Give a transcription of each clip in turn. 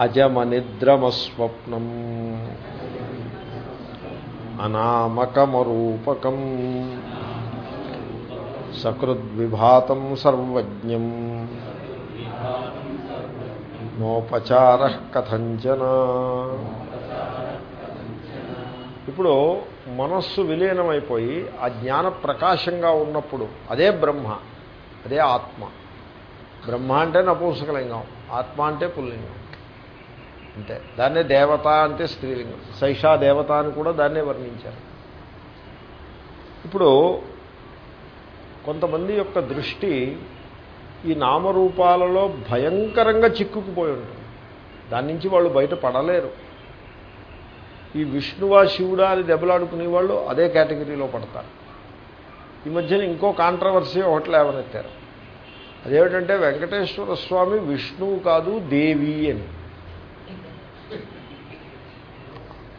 అజమనిద్రమస్వప్నం అనామకమరూపకం సకృద్విభాతం సర్వజ్ఞం నోపచార కథంచన ఇప్పుడు మనస్సు విలీనమైపోయి ఆ జ్ఞాన ప్రకాశంగా ఉన్నప్పుడు అదే బ్రహ్మ అదే ఆత్మ. బ్రహ్మ అంటే నపూంసకలింగం ఆత్మ అంటే పుల్లింగం. అంటే దాన్నే దేవత అంటే స్త్రీలింగం. సైషా దేవత అని కూడా దాన్నే వర్ణించారు. ఇప్పుడు కొంతమంది యొక్క దృష్టి ఈ నామరూపాలలో భయంకరంగా చిక్కుకుపోయి ఉంటుంది. దాని నుంచి వాళ్ళు బయట పడలేరు. ఈ విష్ణువా శివుడా అని దెబ్బలాడుకునే వాళ్ళు అదే కేటగిరీలో పడతారు. ఈ మధ్యన ఇంకో కాంట్రవర్సీ ఒకటి లేవనెత్తారు. అదేమిటంటే వెంకటేశ్వర స్వామి విష్ణువు కాదు దేవి అని.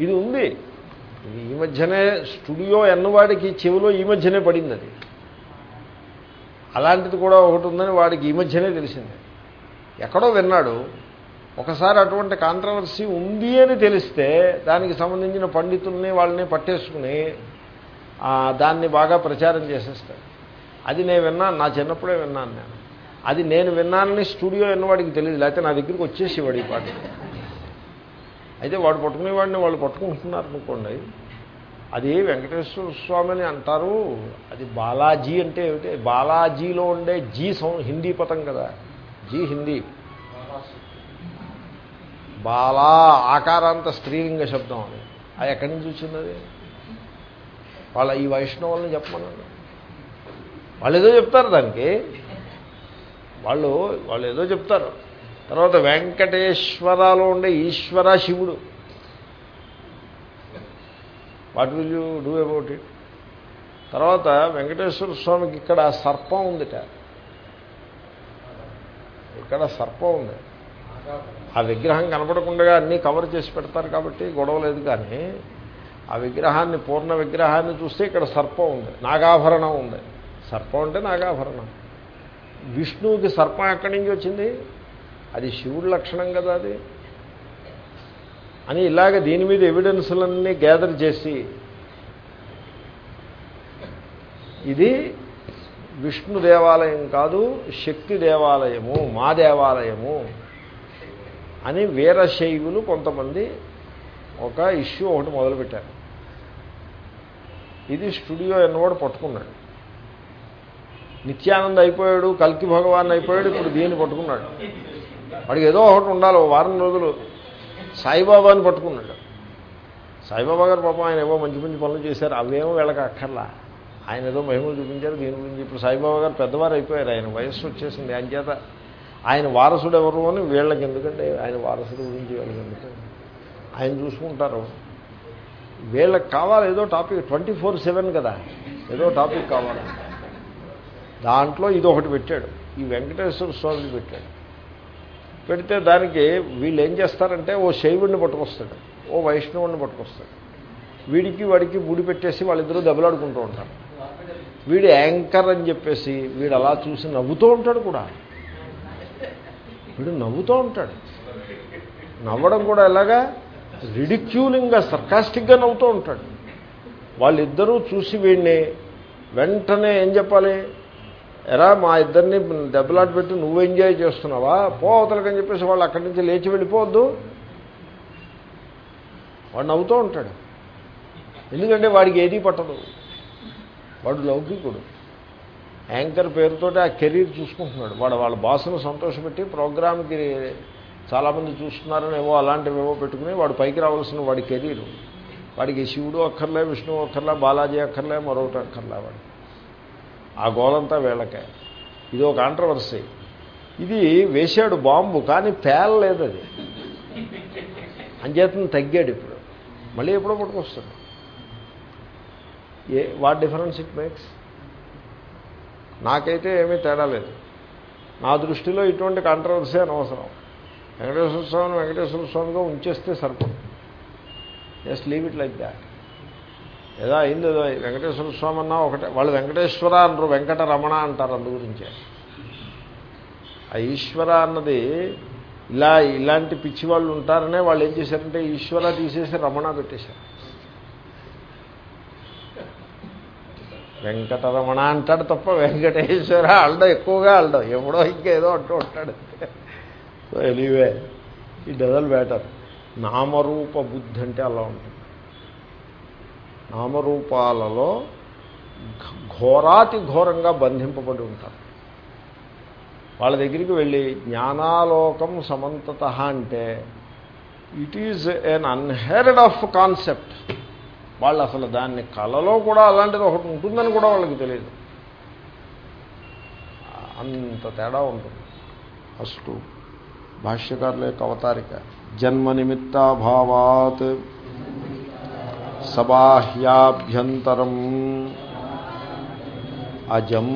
ఇది ఉంది. ఇది ఈ మధ్యనే స్టూడియో ఎన్నవాడికి చెవిలో ఈ మధ్యనే పడింది అది అలాంటిది కూడా ఒకటి ఉందని వాడికి ఈ మధ్యనే తెలిసింది. ఎక్కడో విన్నాడు ఒకసారి అటువంటి కాంట్రవర్సీ ఉంది అని తెలిస్తే దానికి సంబంధించిన పండితుల్ని వాళ్ళని పట్టేసుకుని దాన్ని బాగా ప్రచారం చేసేస్తాడు. అది నేను విన్నాను నా చిన్నప్పుడే విన్నాను నేను. అది నేను విన్నానని స్టూడియో ఎన్నవాడికి తెలియదు లేకపోతే నా దగ్గరికి వచ్చేసి వాడి పాట. అయితే వాడు పట్టుకునేవాడిని వాళ్ళు పట్టుకుంటున్నారు అనుకోండి. అది వెంకటేశ్వర స్వామి అని అంటారు అది బాలాజీ అంటే ఏమిటి? బాలాజీలో ఉండే జీ సం హిందీ పదం కదా. జీ హిందీ. బాలా ఆకారాంత స్త్రీలింగ శబ్దం అది అది ఎక్కడి నుంచి వచ్చింది అది వాళ్ళ ఈ వైష్ణవుల్ని చెప్పమనండి. వాళ్ళు ఏదో చెప్తారు దానికి. వాళ్ళు వాళ్ళు ఏదో చెప్తారు. తర్వాత వెంకటేశ్వరాలో ఉండే ఈశ్వర శివుడు. What will you do about it తర్వాత వెంకటేశ్వర స్వామికి ఇక్కడ సర్పం ఉందిట. ఇక్కడ సర్పం ఉంది. ఆ విగ్రహం కనపడకుండా అన్నీ కవర్ చేసి పెడతారు కాబట్టి గొడవ లేదు కానీ ఆ విగ్రహాన్ని పూర్ణ విగ్రహాన్ని చూస్తే ఇక్కడ సర్పం ఉంది. నాగాభరణం ఉంది. సర్పం అంటే నాగాభరణం. విష్ణువుకి సర్పం ఎక్కడి నుంచి వచ్చింది? అది శివుడు లక్షణం కదా అది. అని ఇలాగ దీని మీద ఎవిడెన్స్లన్నీ గ్యాదర్ చేసి ఇది విష్ణు దేవాలయం కాదు శక్తి దేవాలయము మా దేవాలయము అని వీరశైవులు కొంతమంది ఒక ఇష్యూ ఒకటి మొదలుపెట్టారు. ఇది స్టూడియో ఎన్నోడు పట్టుకున్నాడు. నిత్యానంద్ అయిపోయాడు కల్కి భగవాన్ అయిపోయాడు ఇప్పుడు దీన్ని పట్టుకున్నాడు. వాడికి ఏదో ఒకటి ఉండాలి వారం రోజులు. సాయిబాబాని పట్టుకున్నాడు. సాయిబాబా గారు పాపం ఆయన ఏవో మంచి మంచి పనులు చేశారు అవేమో వీళ్ళకి అక్కర్లా. ఆయన ఏదో మహిమలు చూపించారు దీని గురించి ఇప్పుడు సాయిబాబా గారు పెద్దవారు అయిపోయారు ఆయన వయస్సు వచ్చేసింది. ఆయన చేత ఆయన వారసుడు ఎవరు అని వీళ్ళకి ఎందుకంటే ఆయన వారసుడు గురించి వీళ్ళకి ఎందుకు? ఆయన చూసుకుంటారు. వీళ్ళకి కావాలి ఏదో టాపిక్ ట్వంటీ ఫోర్ సెవెన్ కదా. ఏదో టాపిక్ కావాలి. దాంట్లో ఇది ఒకటి పెట్టాడు. ఈ వెంకటేశ్వర స్వామిని పెట్టాడు. పెడితే దానికి వీళ్ళు ఏం చేస్తారంటే ఓ శైవుడిని పట్టుకొస్తాడు ఓ వైష్ణవుడిని పట్టుకొస్తాడు. వీడికి వాడికి ముడి పెట్టేసి వాళ్ళిద్దరూ దెబ్బలాడుకుంటూ ఉంటారు. వీడు యాంకర్ అని చెప్పేసి వీడు అలా చూసి నవ్వుతూ ఉంటాడు కూడా. వీడు నవ్వుతూ ఉంటాడు. నవ్వడం కూడా ఎలాగా? రిడిక్యూలింగ్గా సర్కాస్టిక్గా నవ్వుతూ ఉంటాడు. వాళ్ళిద్దరూ చూసి వీడిని వెంటనే ఏం చెప్పాలి? ఎరా మా ఇద్దరిని దెబ్బలాట పెట్టి నువ్వు ఎంజాయ్ చేస్తున్నావా? పోవతలకని చెప్పేసి వాళ్ళు అక్కడి నుంచి లేచి వెళ్ళిపోవద్దు. వాడు నవ్వుతూ ఉంటాడు. ఎందుకంటే వాడికి ఏదీ పట్టదు. వాడు లౌకికుడు. యాంకర్ పేరుతోటి ఆ కెరీర్ చూసుకుంటున్నాడు. వాడు వాళ్ళ బాసును సంతోషపెట్టి ప్రోగ్రామ్కి చాలామంది చూస్తున్నారని ఏవో అలాంటివి ఏవో పెట్టుకుని వాడు పైకి రావాల్సిన వాడి కెరీరు. వాడికి శివుడు అక్కర్లే విష్ణువు అక్కర్లే బాలాజీ అక్కర్లే మరొకటి అక్కర్లే వాడు ఆ గోలంతా వీళ్ళకే. ఇది ఒక కాంట్రవర్సీ ఇది వేశాడు బాంబు కానీ పేలలేదు అది. అంచేతను తగ్గాడు ఇప్పుడు. మళ్ళీ ఎప్పుడో పట్టుకొస్తాడు. ఏ వాట్ డిఫరెన్స్ ఇట్ మేక్స్ నాకైతే ఏమీ తేడా లేదు. నా దృష్టిలో ఇటువంటి కాంట్రవర్సీ అనవసరం. వెంకటేశ్వర స్వామిని వెంకటేశ్వర స్వామిగా ఉంచేస్తే సరిపడు just leave it like that ఏదో అయింది ఏదో వెంకటేశ్వర స్వామి అన్నా ఒకటే వాళ్ళు వెంకటేశ్వర అన్నారు వెంకట రమణ అంటారు అందు గురించే. ఆ ఈశ్వర అన్నది ఇలా ఇలాంటి పిచ్చి వాళ్ళు ఉంటారనే వాళ్ళు ఏం చేశారంటే ఈశ్వర తీసేసి రమణ పెట్టేశారు. వెంకటరమణ అంటాడు తప్ప వెంకటేశ్వర అల్డం ఎక్కువగా అల్డం ఎప్పుడో ఇంకేదో అంటూ ఉంటాడు. సో ఎనీవే ఈ డజల్ బ్యాటర్ నామరూప బుద్ధి అంటే అలా ఉంటుంది. నామరూపాలలో ఘోరాతి ఘోరంగా బంధింపబడి ఉంటారు. వాళ్ళ దగ్గరికి వెళ్ళి జ్ఞానాలోకం సమంతత అంటే it is an unheard of concept వాళ్ళు అసలు దాన్ని కళలో కూడా అలాంటిది ఒకటి ఉంటుందని కూడా వాళ్ళకి తెలియదు. అంత తేడా ఉంటుంది. ఫస్ట్ భాష్యకారుల యొక్క అవతారిక జన్మ నిమిత్తాభావాత్. సబాహ్యాభ్యంతరం. అజం.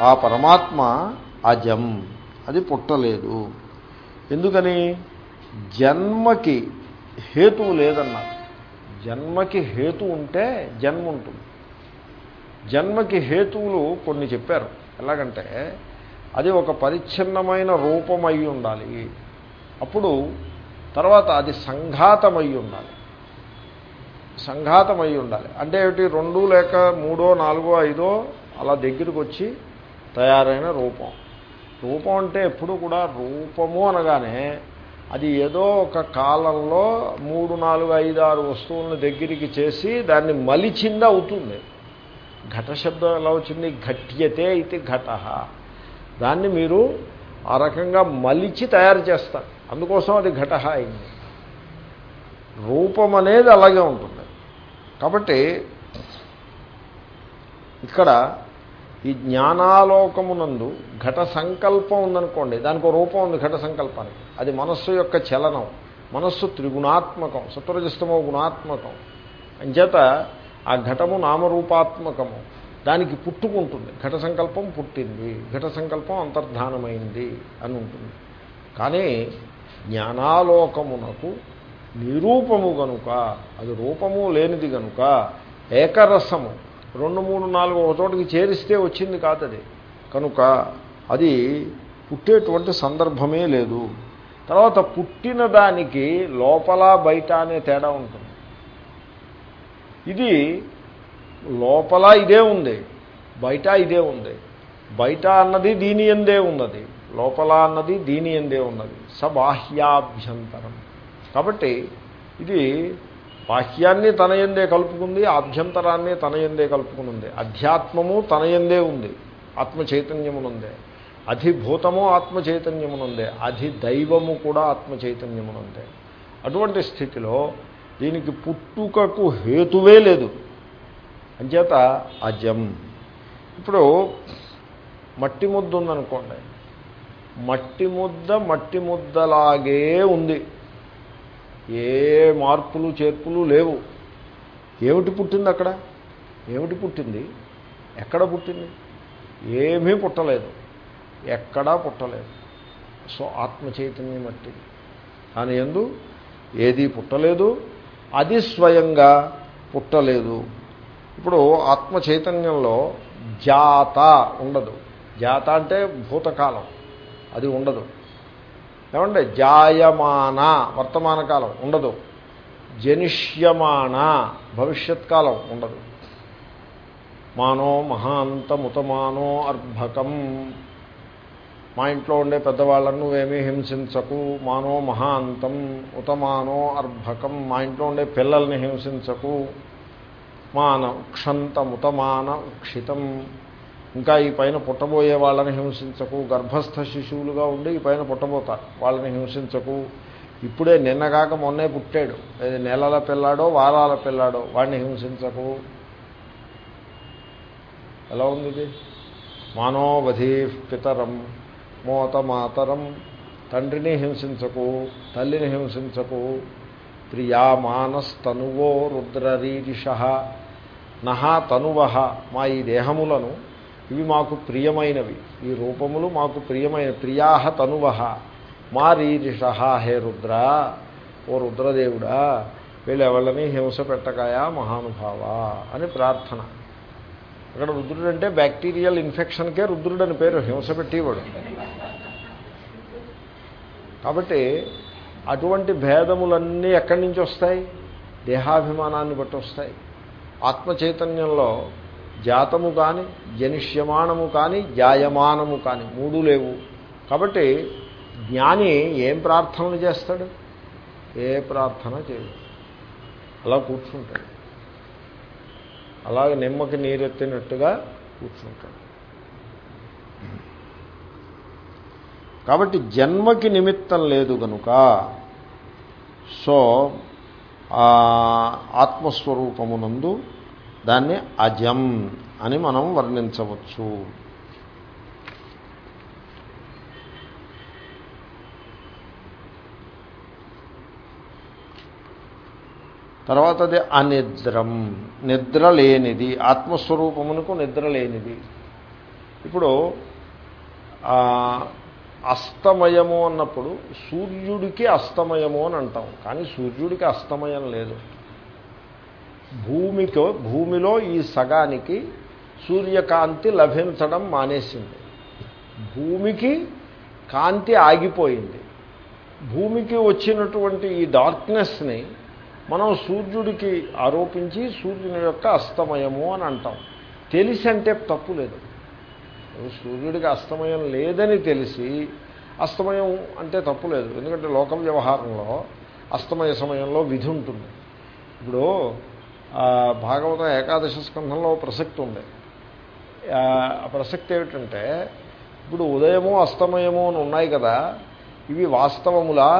ఆ పరమాత్మ అజం. అది పుట్టలేదు. ఎందుకని? జన్మకి హేతువు లేదన్నారు జన్మకి హేతు ఉంటే జన్మ ఉంటుంది. జన్మకి హేతువులు కొన్ని చెప్పారు. ఎలాగంటే అది ఒక పరిచ్ఛిన్నమైన రూపమై ఉండాలి. అప్పుడు తర్వాత అది సంఘాతమై ఉండాలి. సంఘాతం అయి ఉండాలి. అంటే ఏమిటి? రెండు లేక మూడో నాలుగో ఐదో అలా దగ్గరికి వచ్చి తయారైన రూపం. రూపం అంటే ఎప్పుడు కూడా రూపము అనగానే అది ఏదో ఒక కాలంలో మూడు నాలుగు ఐదు ఆరు వస్తువులను దగ్గరికి చేసి దాన్ని మలిచిందా అవుతుంది. ఘట శబ్దం ఎలా వచ్చింది? ఘట్యతే ఇది ఘట. దాన్ని మీరు ఆ రకంగా మలిచి తయారు చేస్తారు. అందుకోసం అది ఘట అయింది. రూపం అనేది అలాగే ఉంటుంది. కాబట్టి ఇక్కడ ఈ జ్ఞానాలోకమునందు ఘట సంకల్పం ఉందనుకోండి దానికి రూపం ఉంది ఘట సంకల్పానికి. అది మనస్సు యొక్క చలనం మనస్సు త్రిగుణాత్మకం సత్వరజస్తమో గుణాత్మకం. అంచేత ఆ ఘటము నామరూపాత్మకము. దానికి పుట్టుకుంటుంది. ఘట సంకల్పం పుట్టింది ఘట సంకల్పం అంతర్ధానమైంది అని ఉంటుంది. కానీ జ్ఞానాలోకమునకు నిరూపము గనుక అది రూపము లేనిది గనుక ఏకరసము. రెండు మూడు నాలుగు ఒక చోటికి చేరిస్తే వచ్చింది కాదది. కనుక అది పుట్టేటువంటి సందర్భమే లేదు. తర్వాత పుట్టిన దానికి లోపల బయట అనే తేడా ఉంటుంది. ఇది లోపల ఇదే ఉంది బయట ఇదే ఉంది. బయట అన్నది దీని ఎందే ఉన్నది లోపల అన్నది దీని ఎందే ఉన్నది. సబాహ్యాభ్యంతరం. కాబట్టి ఇది బాహ్యాన్ని తన ఎందే కలుపుకుంది ఆభ్యంతరాన్ని తన ఎందే కలుపుకునుంది. అధ్యాత్మము తన ఎందే ఉంది ఆత్మ చైతన్యమునుందే అధిభూతము ఆత్మ చైతన్యమునుందే అధిదైవము కూడా ఆత్మ చైతన్యమునుందే అటువంటి స్థితిలో దీనికి పుట్టుకకు హేతువే లేదు. అంచేత అజం. ఇప్పుడు మట్టి ముద్ద ఉందనుకోండి మట్టి ముద్ద మట్టి ముద్దలాగే ఉంది. ఏ మార్పులు చేర్పులు లేవు. ఏమిటి పుట్టింది అక్కడ? ఏమిటి పుట్టింది? ఎక్కడ పుట్టింది? ఏమీ పుట్టలేదు. ఎక్కడా పుట్టలేదు. సో ఆత్మ చైతన్యం మట్టి. దాని ఎందు? ఏది పుట్టలేదు. అది స్వయంగా పుట్టలేదు. ఇప్పుడు ఆత్మ చైతన్యంలో జాత ఉండదు. జాత అంటే భూతకాలం. అది ఉండదు. ఏమంటే జాయమాన వర్తమాన కాలం ఉండదు. జనిష్యమాన భవిష్యత్ కాలం ఉండదు. మానో మహాంతముతమానో అర్భకం. మా ఇంట్లో ఉండే పెద్దవాళ్ళను నువ్వేమీ హింసించకు. మానో మహాంతం ఉతమానో అర్భకం. మా ఇంట్లో ఉండే పిల్లల్ని హింసించకు. మాన ఉక్షంతముతమాన ఉక్షితం. ఇంకా ఈ పైన పుట్టబోయే వాళ్ళని హింసించకు గర్భస్థ శిశువులుగా ఉండి ఈ పైన పుట్టబోతారు. వాళ్ళని హింసించకు. ఇప్పుడే నిన్నగాక మొన్నే పుట్టాడు. అది నెలల పిల్లాడో వారాల పిల్లాడో వాడిని హింసించకు. ఎలా ఉంది ఇది? మానోవధి పితరం మోత మాతరం తండ్రిని హింసించకు తల్లిని హింసించకు. ప్రియా మానస్తనువో రుద్రరీరిష. నహ తనువ. మా ఈ దేహములను ఇవి మాకు ప్రియమైనవి. ఈ రూపములు మాకు ప్రియమైన ప్రియాహ తనువ మా రీరిష హే రుద్ర. ఓ రుద్రదేవుడా వీళ్ళు ఎవళ్ళని హింస పెట్టకాయా మహానుభావ అని ప్రార్థన. ఇక్కడ రుద్రుడు అంటే బ్యాక్టీరియల్ ఇన్ఫెక్షన్కే రుద్రుడు అని పేరు హింస పెట్టేవాడు. కాబట్టి అటువంటి భేదములన్నీ ఎక్కడి నుంచి వస్తాయి? దేహాభిమానాన్ని బట్టి వస్తాయి. ఆత్మచైతన్యంలో జాతము కానీ జనిష్యమానము కానీ జాయమానము కానీ మూడు లేవు. కాబట్టి జ్ఞాని ఏం ప్రార్థనలు చేస్తాడు? ఏ ప్రార్థన చేయడు. అలా కూర్చుంటాడు. అలాగే నిమ్మకి నీరెత్తినట్టుగా కూర్చుంటాడు. కాబట్టి జన్మకి నిమిత్తం లేదు కనుక సో ఆత్మస్వరూపమునందు దాన్ని అజం అని మనం వర్ణించవచ్చు. తర్వాత అది అనిద్రం. నిద్ర లేనిది ఆత్మస్వరూపమునకు నిద్ర లేనిది. ఇప్పుడు అస్తమయము అన్నప్పుడు సూర్యుడికి అస్తమయము అని అంటాం. కానీ సూర్యుడికి అస్తమయం లేదు. భూమికి భూమిలో ఈ సగానికి సూర్యకాంతి లభించడం మానేసింది. భూమికి కాంతి ఆగిపోయింది. భూమికి వచ్చినటువంటి ఈ డార్క్నెస్ని మనం సూర్యుడికి ఆరోపించి సూర్యుని యొక్క అస్తమయము అని అంటాం. తెలిసి అంటే తప్పు లేదు. సూర్యుడికి అస్తమయం లేదని తెలిసి అస్తమయం అంటే తప్పు లేదు. ఎందుకంటే లోక వ్యవహారంలో అస్తమయ సమయంలో విధి ఉంటుంది. ఇప్పుడు భాగవతం ఏకాదశ స్కంధంలో ప్రసక్తి ఉంది. ఆ ప్రసక్తి ఏమిటంటే ఇప్పుడు ఉదయము అస్తమయము అని ఉన్నాయి కదా ఇవి వాస్తవములా?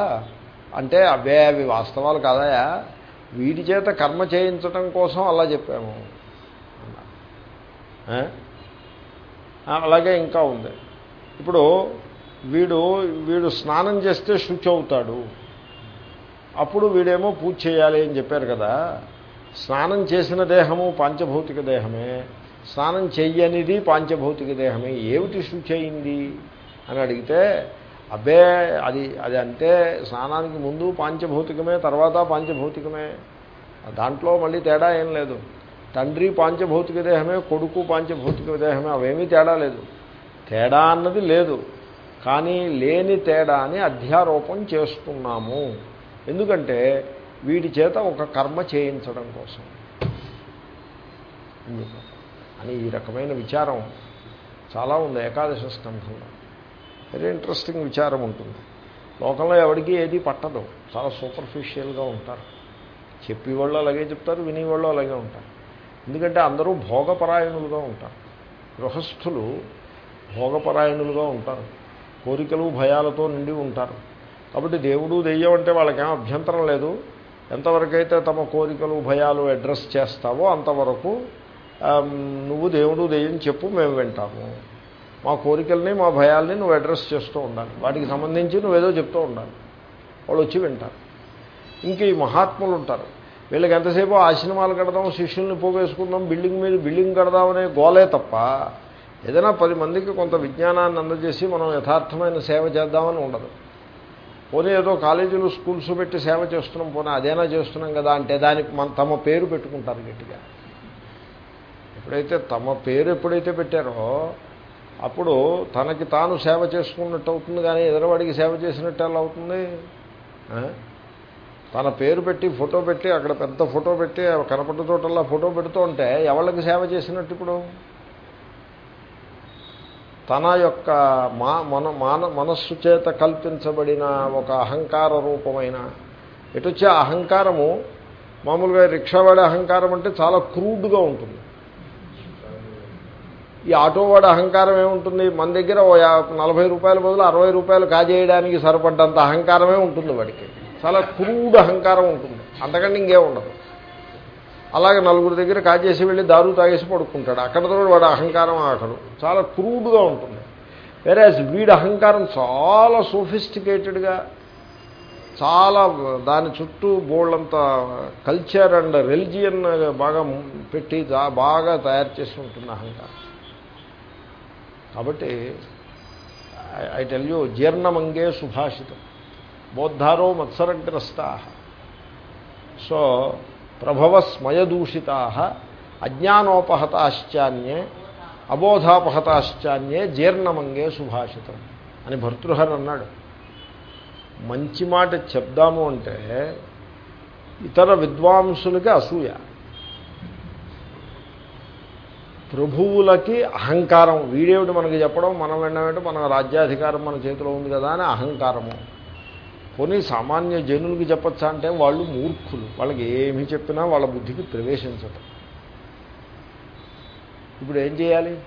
అంటే అవే అవి వాస్తవాలు కాదయా? వీటి చేత కర్మ చేయించటం కోసం అలా చెప్పాము. అలాగే ఇంకా ఉంది. ఇప్పుడు వీడు వీడు స్నానం చేస్తే శుచి అవుతాడు అప్పుడు వీడేమో పూజ చేయాలి అని చెప్పారు కదా. స్నానం చేసిన దేహము పాంచభౌతిక దేహమే స్నానం చెయ్యనిది పాంచభౌతిక దేహమే. ఏమిటి శుచి అయింది అని అడిగితే అబ్బే అది అది అంటే స్నానానికి ముందు పాంచభౌతికమే తర్వాత పాంచభౌతికమే. దాంట్లో మళ్ళీ తేడా ఏం లేదు. తండ్రి పాంచభౌతిక దేహమే కొడుకు పాంచభౌతిక దేహమే అవేమీ తేడా లేదు. తేడా అన్నది లేదు. కానీ లేని తేడా అని అధ్యారోపం చేస్తున్నాము. ఎందుకంటే వీడి చేత ఒక కర్మ చేయించడం కోసం. అని ఈ రకమైన విచారం చాలా ఉంది ఏకాదశ స్కంధంలో. వెరీ ఇంట్రెస్టింగ్ విచారం ఉంటుంది. లోకంలో ఎవరికి ఏది పట్టదు. చాలా సూపర్ఫిషియల్గా ఉంటారు. చెప్పేవాళ్ళు అలాగే చెప్తారు వినేవాళ్ళు అలాగే ఉంటారు. ఎందుకంటే అందరూ భోగపరాయణులుగా ఉంటారు. గృహస్థులు భోగపరాయణులుగా ఉంటారు. కోరికలు భయాలతో నిండి ఉంటారు. కాబట్టి దేవుడు దెయ్యం అంటే వాళ్ళకేం అభ్యంతరం లేదు. ఎంతవరకైతే తమ కోరికలు భయాలు అడ్రస్ చేస్తావో అంతవరకు నువ్వు దేవుడు దెయ్యం చెప్పు మేము వింటాము. మా కోరికల్ని మా భయాల్ని నువ్వు అడ్రస్ చేస్తూ ఉండాలి. వాటికి సంబంధించి నువ్వేదో చెప్తూ ఉండాలి. వాళ్ళు వచ్చి వింటారు. ఇంక ఈ మహాత్ములు ఉంటారు. వీళ్ళకి ఎంతసేపు ఆశ్రమాలు కడదాం శిష్యుల్ని పోగేసుకుందాం బిల్డింగ్ మీద బిల్డింగ్ కడదామనే గోలే తప్ప ఏదైనా పది మందికి కొంత విజ్ఞానాన్ని అందజేసి మనం యథార్థమైన సేవ చేద్దామని ఉండదు. పోనీ ఏదో కాలేజీలు స్కూల్స్ పెట్టి సేవ చేస్తున్నాం పోనీ అదేనా చేస్తున్నాం కదా అంటే దానికి మన తమ పేరు పెట్టుకుంటారు గట్టిగా. ఎప్పుడైతే తమ పేరు ఎప్పుడైతే పెట్టారో అప్పుడు తనకి తాను సేవ చేసుకున్నట్టు అవుతుంది కానీ ఎదురవాడికి సేవ చేసినట్టు ఎలా అవుతుంది తన పేరు పెట్టి ఫోటో పెట్టి అక్కడ పెద్ద ఫోటో పెట్టి కనపడ్డ తోటల్లా ఫోటో పెడుతూ ఉంటే ఎవరికి సేవ చేసినట్టు ఇప్పుడు? తన యొక్క మా మన మాన మనస్సు చేత కల్పించబడిన ఒక అహంకార రూపమైన ఎటొచ్చే అహంకారము మామూలుగా రిక్షావాడి అహంకారం అంటే చాలా క్రూడ్గా ఉంటుంది. ఈ ఆటోవాడి అహంకారం ఏముంటుంది? మన దగ్గర ఓ నలభై రూపాయల బదులు అరవై రూపాయలు కాజేయడానికి సరిపడ్డంత అహంకారమే ఉంటుంది వాడికి. చాలా క్రూడ్ అహంకారం ఉంటుంది. అంతకంటే ఇంకే ఉండదు. అలాగే నలుగురి దగ్గర కాజేసి వెళ్ళి దారు తాగేసి పడుకుంటాడు. అక్కడతో వాడు అహంకారం ఆకడు చాలా క్రూడ్గా ఉంటుంది. వేరే వీడి అహంకారం చాలా సోఫిస్టికేటెడ్గా చాలా దాని చుట్టూ బోళ్ళంత కల్చర్ అండ్ రెలిజియన్ బాగా పెట్టి బాగా తయారు చేసి ఉంటుంది అహంకారం. కాబట్టి ఐ టెల్ యూ జీర్ణమంగే సుభాషితం. బోద్ధారో మత్సరగ్రస్త. సో ప్రభవ స్మయదూషితా అజ్ఞానోపహతాశ్చాన్యే అబోధాపహతాశ్చాన్యే జీర్ణమంగే సుభాషితం అని భర్తృహర్ అన్నాడు. మంచి మాట చెప్దాము అంటే ఇతర విద్వాంసులకి అసూయ. ప్రభువులకి అహంకారం. వీడేమిటి మనకి చెప్పడం? మనం వినమేంటి మన రాజ్యాధికారం మన చేతిలో ఉంది కదా అని అహంకారము. కొన్ని సామాన్య జనులకి చెప్పచ్చా అంటే వాళ్ళు మూర్ఖులు. వాళ్ళకి ఏమి చెప్పినా వాళ్ళ బుద్ధికి ప్రవేశించటం ఇప్పుడు ఏం చేయాలి?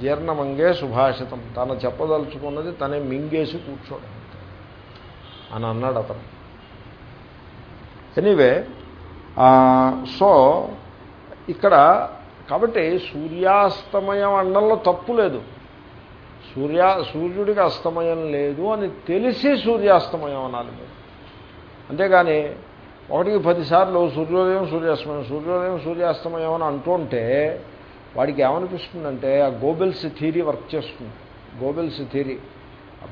జీర్ణమంగే సుభాషితం. తను చెప్పదలుచుకున్నది తనే మింగేసి కూర్చోడం. అని అన్నాడు అతను. ఎనీవే సో ఇక్కడ కాబట్టి సూర్యాస్తమయం అండంలో తప్పు లేదు. సూర్య సూర్యుడికి అస్తమయం లేదు అని తెలిసి సూర్యాస్తమయం అనాలి మీరు. అంతేగాని ఒకటికి పదిసార్లు సూర్యోదయం సూర్యాస్తమయం సూర్యోదయం సూర్యాస్తమయం అని అంటుంటే వాడికి ఏమనిపిస్తుందంటే ఆ గోబెల్స్ థీరీ వర్క్ చేస్తుంది. గోబెల్స్ థీరీ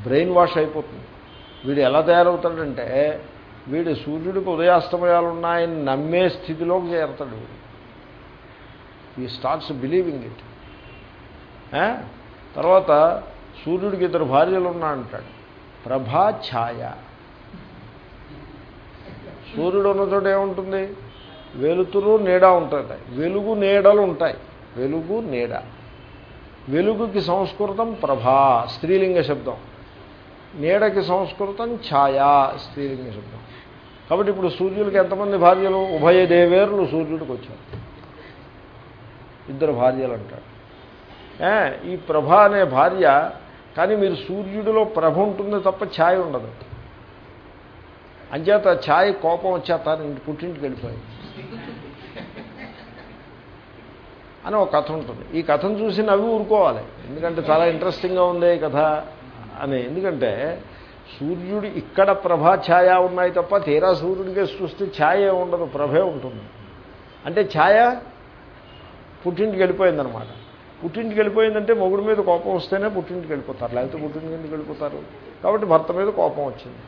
బ్రెయిన్ వాష్ అయిపోతుంది. వీడు ఎలా తయారవుతాడంటే వీడు సూర్యుడికి ఉదయాస్తమయాలు ఉన్నాయని నమ్మే స్థితిలోకి చేరతాడు వీడు. ఈ స్టార్ట్స్ బిలీవింగ్ ఇట్ తర్వాత సూర్యుడికి ఇద్దరు భార్యలు ఉన్నా అంటాడు. ప్రభా ఛాయ. సూర్యుడు ఉన్న చోట ఏముంటుంది? వెలుతురు నీడ ఉంటుంది. వెలుగు నీడలు ఉంటాయి. వెలుగు నీడ. వెలుగుకి సంస్కృతం ప్రభా స్త్రీలింగ శబ్దం. నీడకి సంస్కృతం ఛాయా స్త్రీలింగ శబ్దం. కాబట్టి ఇప్పుడు సూర్యుడికి ఎంతమంది భార్యలు? ఉభయ దేవేరులు సూర్యుడికి వచ్చారు. ఇద్దరు భార్యలు అంటాడు. ఈ ప్రభ అనే భార్య కానీ మీరు సూర్యుడిలో ప్రభ ఉంటుంది తప్ప ఛాయ్ ఉండదు. అంచేత ఛాయ్ కోపం వచ్చేత పుట్టింటికి వెళ్ళిపోయింది అని ఒక కథ ఉంటుంది. ఈ కథను చూసి నవ్వి ఊరుకోవాలి. ఎందుకంటే చాలా ఇంట్రెస్టింగ్గా ఉంది ఈ కథ అని. ఎందుకంటే సూర్యుడు ఇక్కడ ప్రభా ఛాయ ఉన్నాయి తప్ప తీరా సూర్యుడికే చూస్తే ఛాయ ఉండదు ప్రభే ఉంటుంది. అంటే ఛాయ పుట్టింటికి వెళ్ళిపోయిందనమాట. పుట్టింటికి వెళ్ళిపోయిందంటే మొగుడు మీద కోపం వస్తేనే పుట్టింటికి వెళ్ళిపోతారు. లేకపోతే పుట్టింటికి ఎందుకు వెళ్ళిపోతారు. కాబట్టి భర్త మీద కోపం వచ్చింది.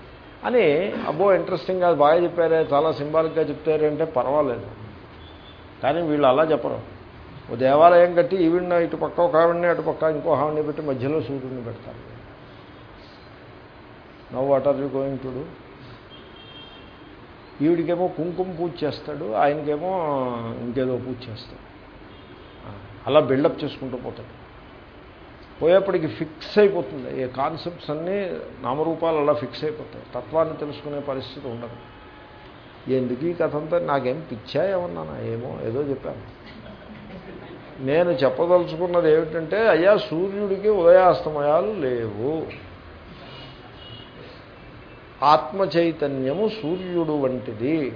అని అబ్బో ఇంట్రెస్టింగ్ అది బాగా చెప్పారే చాలా సింబాలిక్గా చెప్తారు అంటే పర్వాలేదు. కానీ వీళ్ళు అలా చెప్పరు. ఓ దేవాలయం కట్టి ఈవిడ ఇటు పక్క ఒక ఆవిడని అటు పక్క ఇంకో ఆవిడని పెట్టి మధ్యలో సూర్యుడిని పెడతారు. నవ్వు what are you going to do ఈవిడికేమో కుంకుమ పూజ చేస్తాడు ఆయనకేమో ఇంకేదో పూజ చేస్తాడు. అలా బిల్డప్ చేసుకుంటూ పోతాడు. పోయేప్పటికి ఫిక్స్ అయిపోతుంది. ఈ కాన్సెప్ట్స్ అన్నీ నామరూపాలు అలా ఫిక్స్ అయిపోతాయి. తత్వాన్ని తెలుసుకునే పరిస్థితి ఉండదు. ఎందుకు ఈ కథ అంతా నాకేం పిచ్చా ఏమన్నానా ఏమో? ఏదో చెప్పాను. నేను చెప్పదలుచుకున్నది ఏమిటంటే అయ్యా సూర్యుడికి ఉదయాస్తమయాలు లేవు. ఆత్మ చైతన్యము సూర్యుడు వంటిది.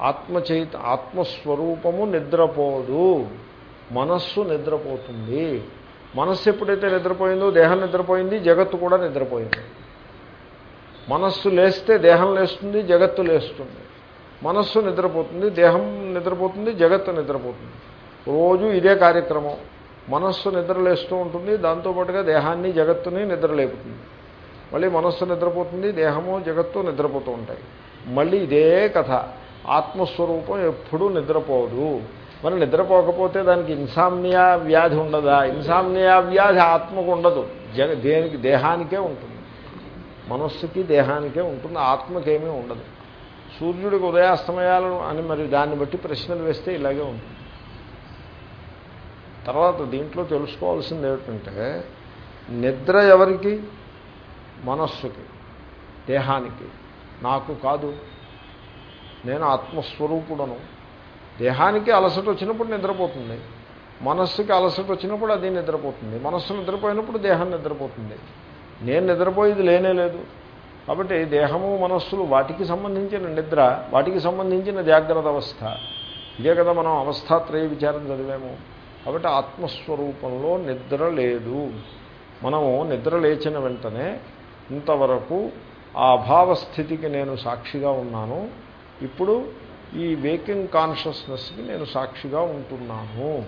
ఆత్మ చైత ఆత్మస్వరూపము నిద్రపోదు. మనస్సు నిద్రపోతుంది. మనస్సు ఎప్పుడైతే నిద్రపోయిందో దేహం నిద్రపోయింది జగత్తు కూడా నిద్రపోయింది. మనస్సు లేస్తే దేహం లేస్తుంది జగత్తు లేస్తుంది. మనస్సు నిద్రపోతుంది దేహం నిద్రపోతుంది జగత్తు నిద్రపోతుంది. రోజు ఇదే కార్యక్రమం. మనస్సు నిద్రలేస్తూ ఉంటుంది దాంతోపాటుగా దేహాన్ని జగత్తుని నిద్రలేపుతుంది మళ్ళీ మనస్సు నిద్రపోతుంది దేహము జగత్తు నిద్రపోతూ ఉంటాయి. మళ్ళీ ఇదే కథ. ఆత్మస్వరూపం ఎప్పుడూ నిద్రపోదు. మరి నిద్రపోకపోతే దానికి ఇన్సామ్నియా వ్యాధి ఉండదా? ఇన్సామ్నియా వ్యాధి ఆత్మకు ఉండదు. జగ దేనికి దేహానికే ఉంటుంది. మనస్సుకి దేహానికే ఉంటుంది. ఆత్మకేమీ ఉండదు. సూర్యుడికి ఉదయాస్తమయాలు అని మరి దాన్ని బట్టి ప్రశ్నలు వేస్తే ఇలాగే ఉంటుంది. తర్వాత దీంట్లో తెలుసుకోవాల్సింది ఏమిటంటే నిద్ర ఎవరికి? మనస్సుకి దేహానికి. నాకు కాదు. నేను ఆత్మస్వరూపుడను. దేహానికి అలసట వచ్చినప్పుడు నిద్రపోతుంది. మనస్సుకి అలసట వచ్చినప్పుడు అది నిద్రపోతుంది. మనస్సు నిద్రపోయినప్పుడు దేహం నిద్రపోతుంది. నేను నిద్రపోయేది లేనే లేదు. కాబట్టి దేహము మనస్సులు వాటికి సంబంధించిన నిద్ర వాటికి సంబంధించిన జాగ్రత్త అవస్థ. ఇదే కదా మనం అవస్థాత్రయ విచారం చదివాము. కాబట్టి ఆత్మస్వరూపంలో నిద్ర లేదు. మనము నిద్ర లేచిన వెంటనే ఇంతవరకు ఆ అభావస్థితికి నేను సాక్షిగా ఉన్నాను. ఇప్పుడు ఈ వేకింగ్ కాన్షియస్నెస్కి నేను సాక్షిగా ఉంటున్నాను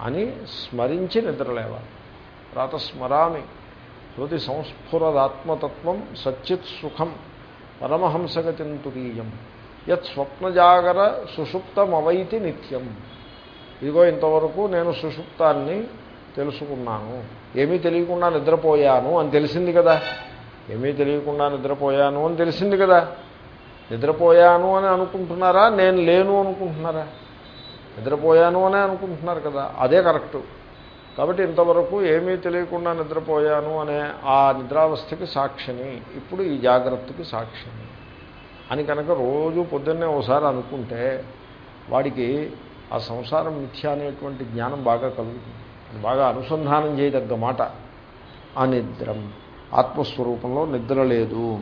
అని స్మరించి నిద్రలేవాలి. ప్రాతస్మరామి జ్యోతి సంస్ఫురదాత్మతత్వం సచ్చిత్ సుఖం పరమహంసగతిం తురీయం యత్ స్వప్నజాగర సుషుప్తమవైతి నిత్యం. ఇదిగో ఇంతవరకు నేను సుషుప్తాన్ని తెలుసుకున్నాను. ఏమీ తెలియకుండా నిద్రపోయాను అని తెలిసింది కదా. ఏమీ తెలియకుండా నిద్రపోయాను అని తెలిసింది కదా. నిద్రపోయాను అని అనుకుంటున్నారా? నేను లేను అనుకుంటున్నారా? నిద్రపోయాను అనే అనుకుంటున్నారు కదా? అదే కరెక్టు. కాబట్టి ఇంతవరకు ఏమీ తెలియకుండా నిద్రపోయాను అనే ఆ నిద్రావస్థకి సాక్షిని ఇప్పుడు ఈ జాగ్రత్తకి సాక్షిని అని కనుక రోజు పొద్దున్నే ఒకసారి అనుకుంటే వాడికి ఆ సంసారం మిథ్య అనేటువంటి జ్ఞానం బాగా కలుగుతుంది. బాగా అనుసంధానం చేయదగ్గ మాట. అనిద్రం. ఆత్మస్వరూపంలో నిద్ర లేదు.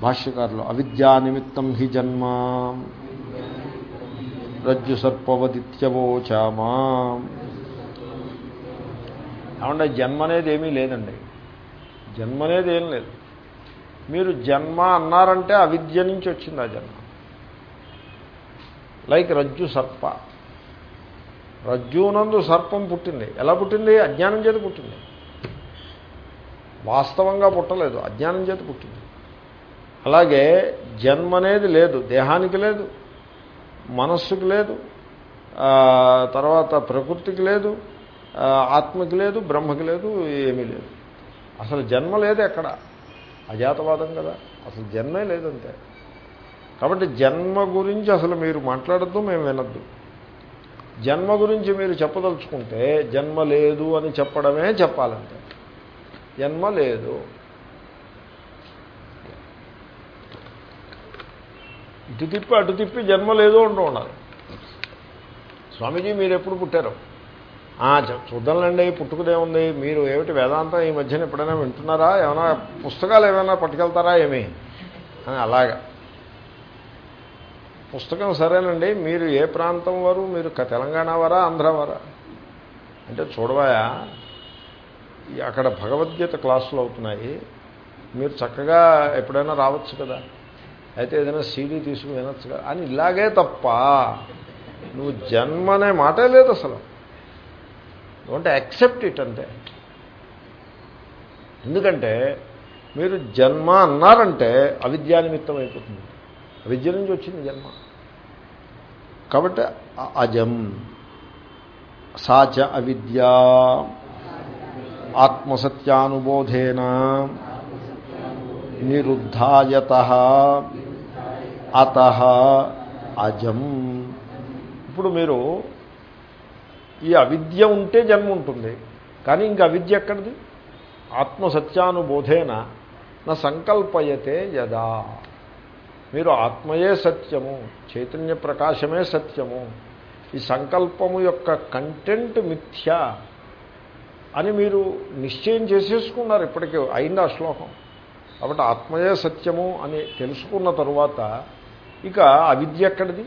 భాష్యకారులు అవిద్యా నిమిత్తం హి జన్మ. రజ్జు సర్పవదిత్యవోచామా ఏమంటే జన్మ అనేది ఏమీ లేదండి. జన్మ అనేది ఏం లేదు. మీరు జన్మ అన్నారంటే అవిద్య నుంచి వచ్చింది ఆ జన్మ. లైక్ రజ్జు సర్ప. రజ్జునందు సర్పం పుట్టింది. ఎలా పుట్టింది? అజ్ఞానం చేత పుట్టింది. వాస్తవంగా పుట్టలేదు. అజ్ఞానం చేత పుట్టింది. అలాగే జన్మ అనేది లేదు దేహానికి లేదు మనస్సుకి లేదు తర్వాత ప్రకృతికి లేదు ఆత్మకి లేదు బ్రహ్మకి లేదు ఏమీ లేదు. అసలు జన్మ లేదు ఎక్కడ? అజాతవాదం కదా. అసలు జన్మే లేదంతే. కాబట్టి జన్మ గురించి అసలు మీరు మాట్లాడద్దు మేము వినద్దు. జన్మ గురించి మీరు చెప్పదలుచుకుంటే జన్మ లేదు అని చెప్పడమే చెప్పాలంటే. జన్మ లేదు. ఇటు తిప్పి అటు తిప్పి జన్మ లేదో ఉంటూ ఉండాలి. స్వామీజీ మీరు ఎప్పుడు పుట్టారు చూద్దాంలేండి పుట్టుకుదేముంది మీరు ఏమిటి వేదాంతం ఈ మధ్యన ఎప్పుడైనా వింటున్నారా? ఏమైనా పుస్తకాలు ఏమైనా పట్టుకెళ్తారా ఏమి? అని అలాగా. పుస్తకం సరేనండి మీరు ఏ ప్రాంతం వారు? మీరు తెలంగాణ వారా ఆంధ్ర వారా? అంటే చూడవాయా అక్కడ భగవద్గీత క్లాసులు అవుతున్నాయి. మీరు చక్కగా ఎప్పుడైనా రావచ్చు కదా? అయితే ఏదైనా సీడీ తీసుకుని వినొచ్చు కదా అని ఇలాగే తప్ప నువ్వు జన్మనే మాటే లేదు అసలు. డోంట్ యాక్సెప్ట్ ఇట్ అంతే ఎందుకంటే మీరు జన్మ అన్నారంటే అవిద్యా నిమిత్తం అయిపోతుంది. అవిద్య నుంచి వచ్చింది జన్మ. కాబట్టి అజం. సాచ అవిద్య. ఆత్మసత్యానుబోధేన. నిరుద్ధాయత. అత అజం. ఇప్పుడు మీరు ఈ అవిద్య ఉంటే జన్మ ఉంటుంది. కానీ ఇంక అవిద్య ఎక్కడిది? ఆత్మసత్యానుబోధేన నా సంకల్పయతే యదా. మీరు ఆత్మయే సత్యము చైతన్య ప్రకాశమే సత్యము. ఈ సంకల్పము యొక్క కంటెంట్ మిథ్య అని మీరు నిశ్చయం చేసేసుకున్నారు ఇప్పటికే అయింది ఆ శ్లోకం? కాబట్టి ఆత్మయే సత్యము అని తెలుసుకున్న తరువాత ఇక అవిద్య ఎక్కడిది?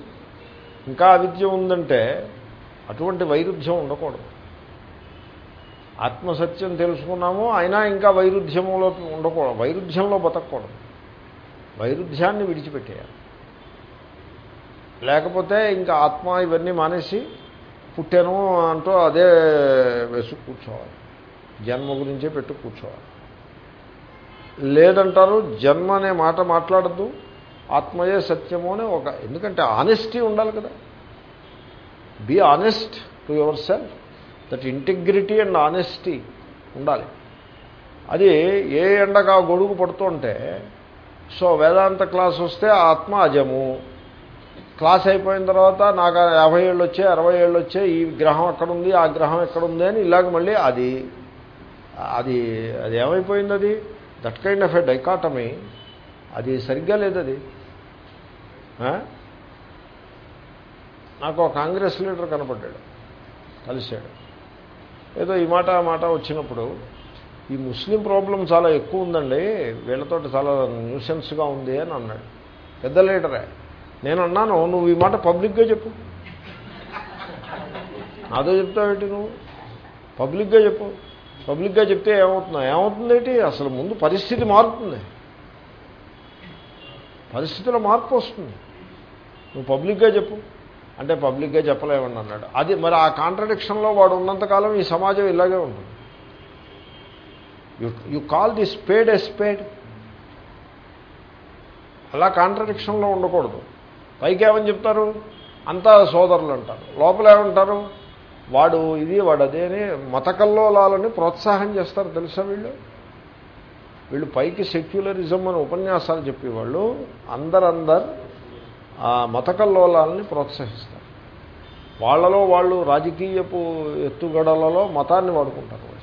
ఇంకా అవిద్య ఉందంటే అటువంటి వైరుధ్యం ఉండకూడదు. ఆత్మసత్యం తెలుసుకున్నాము అయినా ఇంకా వైరుధ్యములో ఉండకూడదు వైరుధ్యంలో బతకూడదు వైరుధ్యాన్ని విడిచిపెట్టేయాలి. లేకపోతే ఇంకా ఆత్మ ఇవన్నీ మానేసి పుట్టాను అంటూ అదే వేసు కూర్చోవాలి. జన్మ గురించే పెట్టు కూర్చోవాలి. లేదంటారు జన్మ అనే మాట మాట్లాడద్దు. ఆత్మయే సత్యము అని ఒక ఎందుకంటే ఆనెస్టీ ఉండాలి కదా. Be honest to yourself that integrity and honesty ఉండాలి. అది ఏ ఎండగా గొడుగు పడుతుంటే సో వేదాంత క్లాస్ వస్తే ఆత్మ అజము. క్లాస్ అయిపోయిన తర్వాత నాకు యాభై ఏళ్ళు వచ్చాయి అరవై ఏళ్ళు వచ్చాయి ఈ గ్రహం ఎక్కడుంది ఆ గ్రహం ఎక్కడుంది అని ఇలాగ మళ్ళీ అది అది అది ఏమైపోయింది అది? That kind of a dichotomy అది సరిగ్గా లేదు అది. నాకు ఒక కాంగ్రెస్ లీడర్ కనపడ్డాడు కలిశాడు. ఏదో ఈ మాట ఆ మాట వచ్చినప్పుడు ఈ ముస్లిం ప్రాబ్లం చాలా ఎక్కువ ఉందండి వీళ్ళతో చాలా న్యూసెన్స్గా ఉంది అని అన్నాడు. పెద్ద లీడరే నేను అన్నాను నువ్వు ఈ మాట పబ్లిక్గా చెప్పు. నాతో చెప్తావేంటి నువ్వు? పబ్లిక్గా చెప్పు. పబ్లిక్గా చెప్తే ఏమవుతుందా? ఏమవుతుంది అసలు ముందు పరిస్థితి మారుతుంది. పరిస్థితిలో మార్పు వస్తుంది. నువ్వు పబ్లిక్గా చెప్పు. అంటే పబ్లిక్గా చెప్పలేమని అన్నాడు. అది మరి ఆ కాంట్రడిక్షన్లో వాడు ఉన్నంతకాలం ఈ సమాజం ఇలాగే ఉంటుంది. You you call the spade a spade అలా కాంట్రడిక్షన్లో ఉండకూడదు. పైకి ఏమని చెప్తారు? అంతా సోదరులు అంటారు. లోపల ఏమంటారు? వాడు ఇది వాడు అదే అని మతకల్లోలాలని ప్రోత్సాహం చేస్తారు. తెలుసా వీళ్ళు? వీళ్ళు పైకి సెక్యులరిజం అని ఉపన్యాసాలు చెప్పేవాళ్ళు అందరందరు ఆ మతకల్లోలాలని ప్రోత్సహిస్తారు. వాళ్ళలో వాళ్ళు రాజకీయపు ఎత్తుగడలలో మతాన్ని వాడుకుంటారు వాళ్ళు.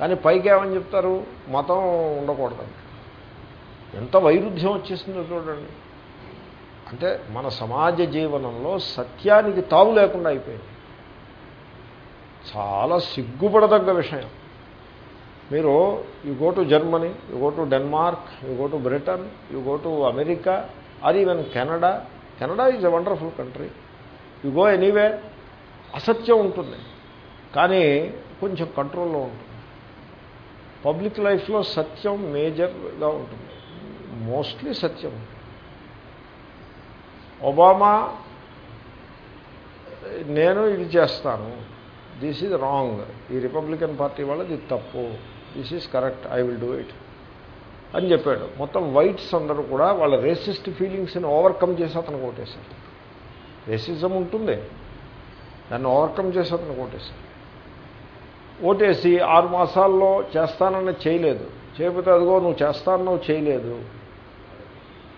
కానీ పైకి ఏమని చెప్తారు? మతం ఉండకూడదు ఎంత వైరుధ్యం వచ్చేసిందో చూడండి. అంటే మన సమాజ జీవనంలో సత్యానికి తావు లేకుండా అయిపోయింది. చాలా సిగ్గుపడదగ్గ విషయం. మీరు you go to Germany you go to Denmark you go to Britain you go to America or even Canada Canada is a wonderful country you go anyway అసత్యం ఉంటుంది. కానీ కొంచెం కంట్రోల్లో ఉంటుంది. పబ్లిక్ లైఫ్లో సత్యం మేజర్గా ఉంటుంది. మోస్ట్లీ సత్యం. ఒబామా నేను ఇది చేస్తాను. దిస్ ఈజ్ రాంగ్ ఈ రిపబ్లికన్ పార్టీ వాళ్ళది తప్పు. This is correct I will do it అని చెప్పాడు. మొత్తం వైట్స్ అందరూ కూడా వాళ్ళ రేసిస్ట్ ఫీలింగ్స్ని ఓవర్కమ్ చేసి అతను కొట్టేశారు. రేసిజం ఉంటుంది. దాన్ని ఓవర్కమ్ చేసి అతను కొట్టేశారు. ఓటేసి ఆరు మాసాల్లో చేస్తానని చేయలేదు. చేయకపోతే అదిగో నువ్వు చేస్తానో చేయలేదు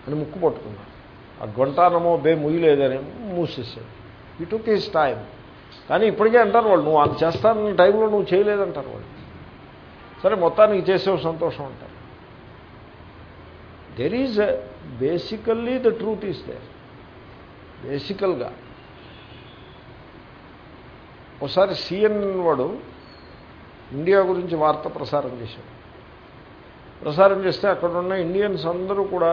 అని ముక్కు పట్టుకున్నాడు. ఆ గొంటానమో బే ముయ్యలేదని మూసేసాడు ఈ టుక్ ఈజ్ టైం కానీ ఇప్పటికే అంటారు వాళ్ళు నువ్వు అది చేస్తానన్న టైంలో నువ్వు చేయలేదంటారు వాళ్ళు. సరే మొత్తానికి చేసే సంతోషం అంటారు. There is basically the truth is there బేసికల్గా ఒకసారి సీఎన్ వాడు ఇండియా గురించి వార్త ప్రసారం చేశాడు. ప్రసారం చేస్తే అక్కడ ఉన్న ఇండియన్స్ అందరూ కూడా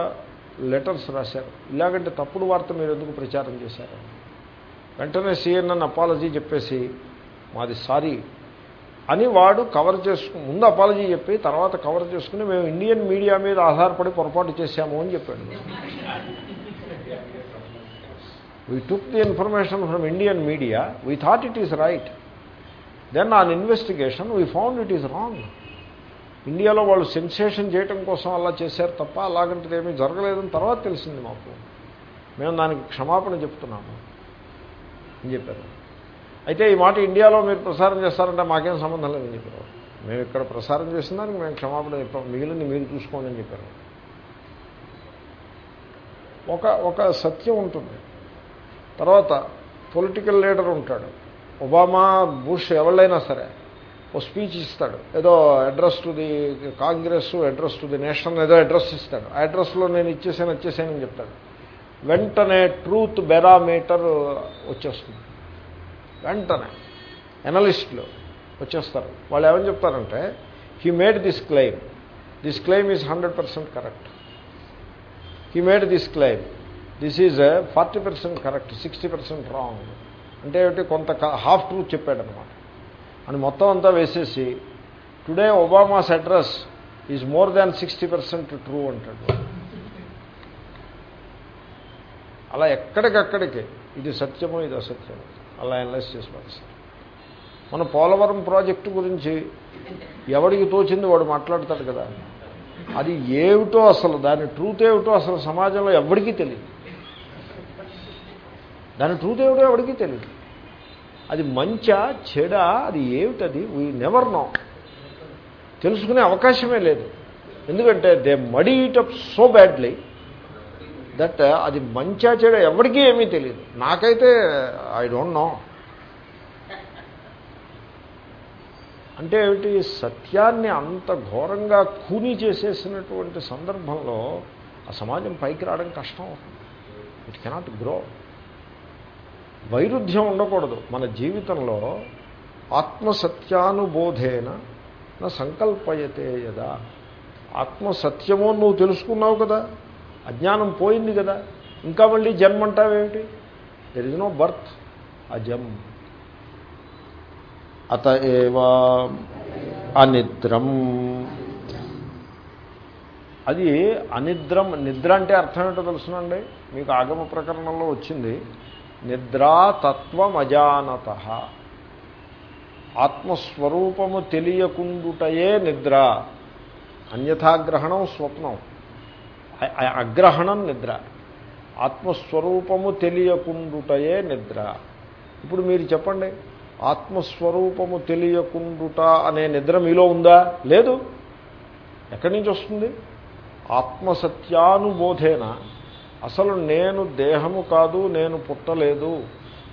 లెటర్స్ రాశారు. ఇలాగంటే తప్పుడు వార్త మీరు ఎందుకు ప్రచారం చేశారు? వెంటనే సిఎన్ఎన్ అపాలజీ చెప్పేసి మాది సారీ అని వాడు కవర్ చేసుకుని ముందు అపాలజీ చెప్పి తర్వాత కవర్ చేసుకుని మేము ఇండియన్ మీడియా మీద ఆధారపడి పొరపాటు చేశాము అని చెప్పాడు. We took the information from Indian media we thought it is right then on investigation we found it is wrong ఇండియాలో వాళ్ళు సెన్సేషన్ చేయటం కోసం అలా చేశారు తప్ప అలాగంటిది ఏమీ జరగలేదని తర్వాత తెలిసింది మాకు. మేము దానికి క్షమాపణ చెప్తున్నాము అని చెప్పారు. అయితే ఈ మాట ఇండియాలో మీరు ప్రసారం చేస్తారంటే మాకేం సంబంధం లేదని చెప్పారు. మేము ఇక్కడ ప్రసారం చేసిన దానికి మేము క్షమాపణ చెప్పాం. మిగిలింది మీరు చూసుకోండి అని చెప్పారు. ఒక ఒక సత్యం ఉంటుంది. తర్వాత పొలిటికల్ లీడర్ ఉంటాడు. ఒబామా బుష్ ఎవళ్ళైనా సరే ఓ స్పీచ్ ఇస్తాడు. ఏదో address to the Congress address to the nation ఏదో అడ్రస్ ఇస్తాడు. ఆ అడ్రస్లో నేను ఇచ్చేసాను వచ్చేసానని చెప్తాడు. వెంటనే ట్రూత్ బెరామీటర్ వచ్చేస్తుంది. వెంటనే ఎనలిస్టులు వచ్చేస్తారు. వాళ్ళు ఏమని చెప్తారంటే he made this claim this claim is hundred percent correct he made this claim this is forty percent correct sixty percent wrong అంటే ఏమిటి? కొంత హాఫ్ ట్రూత్ చెప్పాడనమాట అని మొత్తం అంతా వేసేసి today Obama's address is more than sixty percent true అంటాడు. అలా ఎక్కడికక్కడికి ఇది సత్యమో ఇది అసత్యమో. అలా అనలైజ్ చేసి పడేస్తారు మన పోలవరం ప్రాజెక్టు గురించి ఎవడికి తోచింది వాడు మాట్లాడతాడు కదా. అది ఏమిటో అసలు దాని ట్రూత్ ఏమిటో అసలు సమాజంలో ఎవరికీ తెలియదు దాని ట్రూత్ ఏమిటో ఎవరికీ తెలియదు అది మంచా చెడా అది ఏమిటది? వీ నెవర్ నో తెలుసుకునే అవకాశమే లేదు. ఎందుకంటే they made it up so badly that అది మంచా చెడ ఎవరికీ ఏమీ తెలియదు నాకైతే ఐ డోంట్ నో అంటే ఏమిటి? సత్యాన్ని అంత ఘోరంగా కూనీ చేసేసినటువంటి సందర్భంలో ఆ సమాజం పైకి రావడం కష్టం అవుతుంది. ఇట్ కెనాట్ గ్రో వైరుధ్యం ఉండకూడదు. మన జీవితంలో ఆత్మసత్యానుబోధేన నా సంకల్పయతే యదా. ఆత్మసత్యమో నువ్వు తెలుసుకున్నావు కదా? అజ్ఞానం పోయింది కదా. ఇంకా మళ్ళీ జన్మ అంటావేమిటి? దెర్ ఇస్ నో బర్త్ అజం అత ఏవా అనిద్రం. అది అనిద్రం నిద్ర అంటే అర్థం ఏంటో తెలుసునండి? మీకు ఆగమ ప్రకరణంలో వచ్చింది. నిద్రా తత్వమజానత ఆత్మస్వరూపము తెలియకుండుటయే నిద్ర. అన్యథాగ్రహణం స్వప్నం. అగ్రహణం నిద్ర. ఆత్మస్వరూపము తెలియకుండుటయే నిద్ర. ఇప్పుడు మీరు చెప్పండి ఆత్మస్వరూపము తెలియకుండుట అనే నిద్ర మీలో ఉందా? లేదు. ఎక్కడి నుంచి వస్తుంది? ఆత్మసత్యానుబోధేన. అసలు నేను దేహము కాదు నేను పుట్టలేదు.